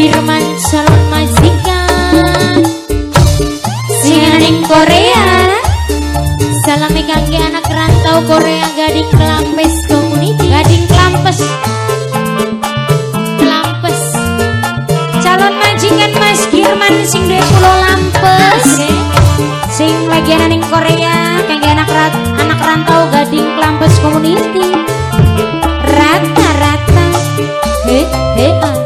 Firman Salon Majikan Singaning Korea. Salam ikangi anak rantau Korea Gading Kelampes komuniti, Gading Kelampes Kelampes Calon majikan Mas Firman sing duwe pulau Lampes. Sing lagi aning Korea Kangi anak rat anak rantau Gading Kelampes komuniti, Rata-rata. Hei hei ah.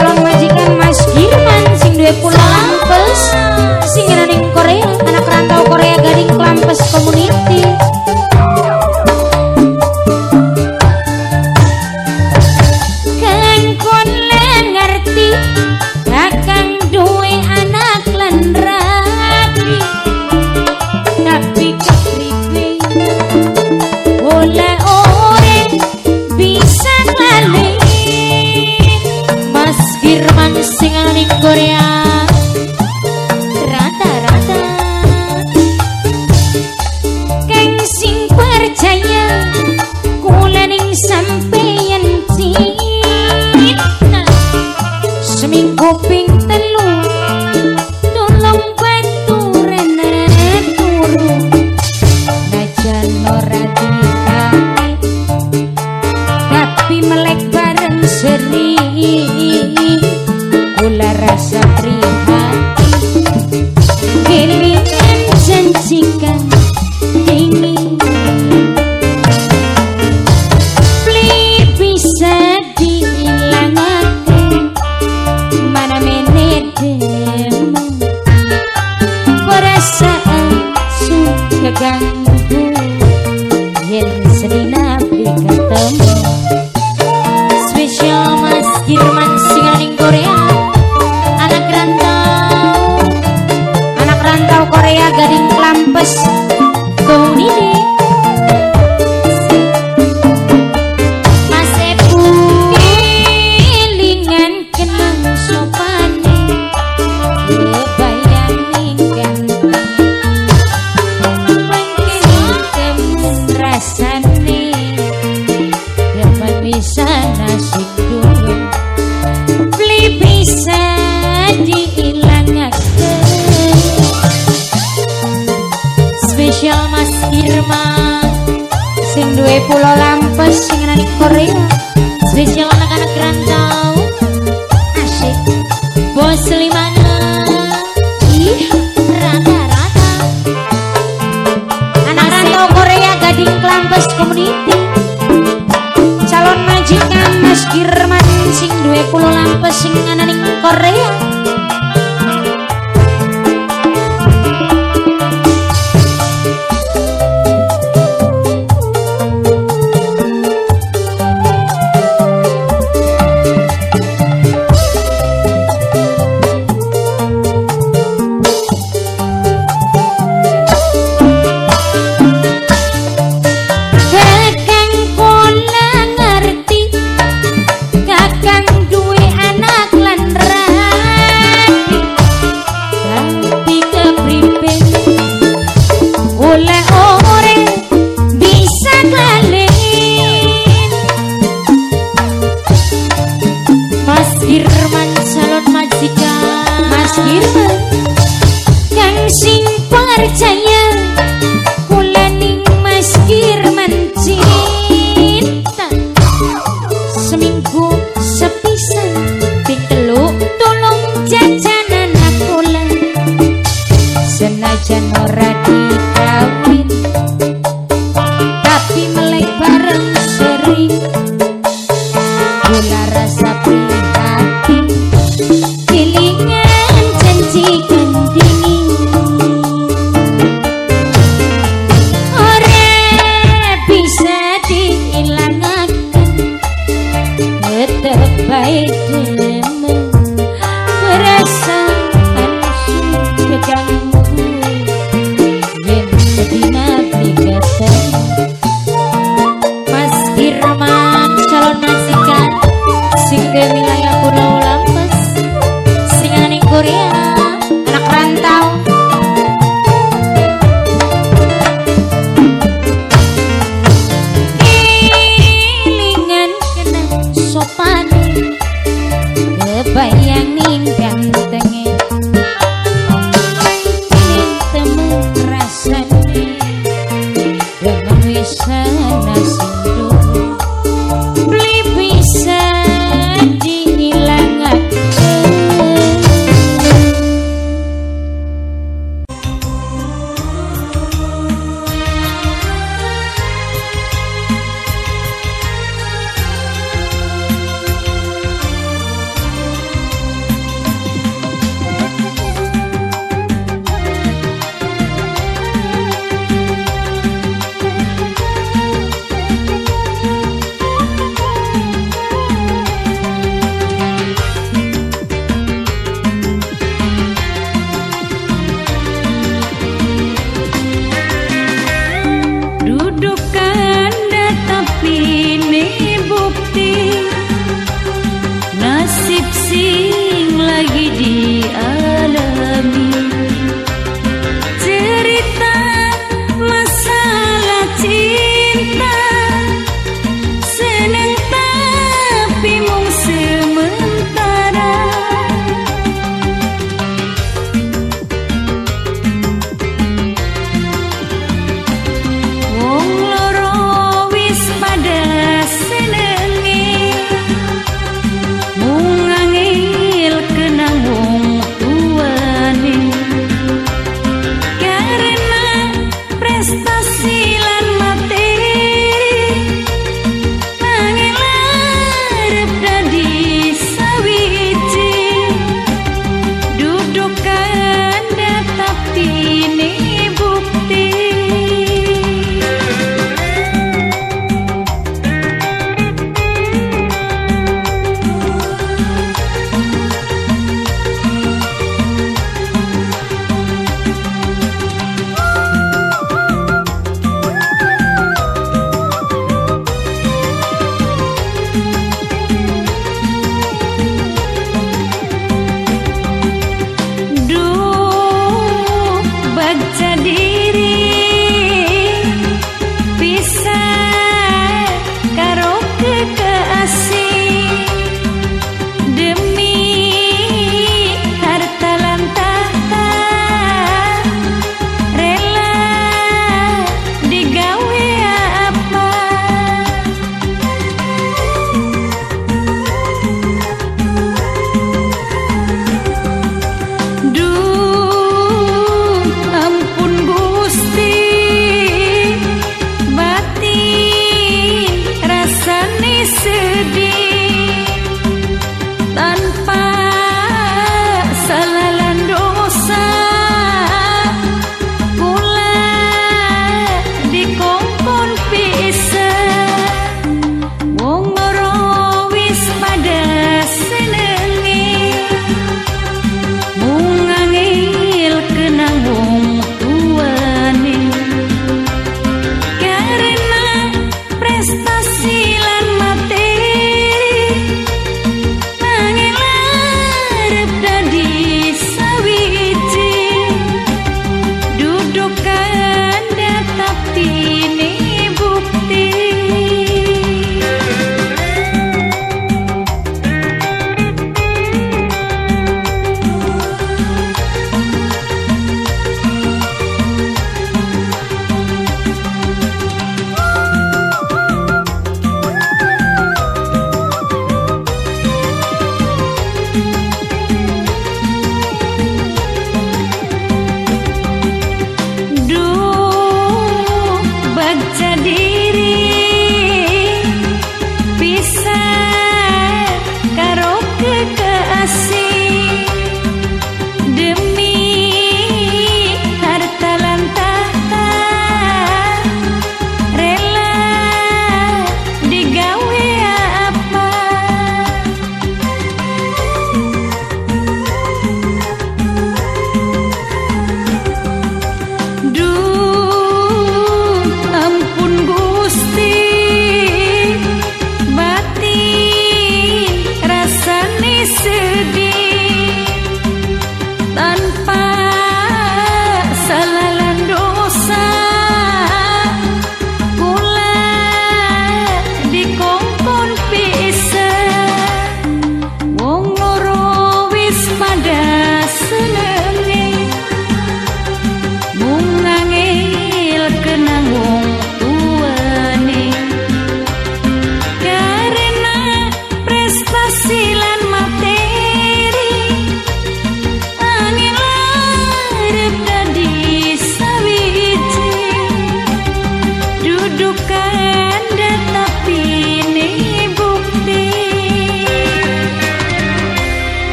calon majikan Mas Girman sing duwe pulang pes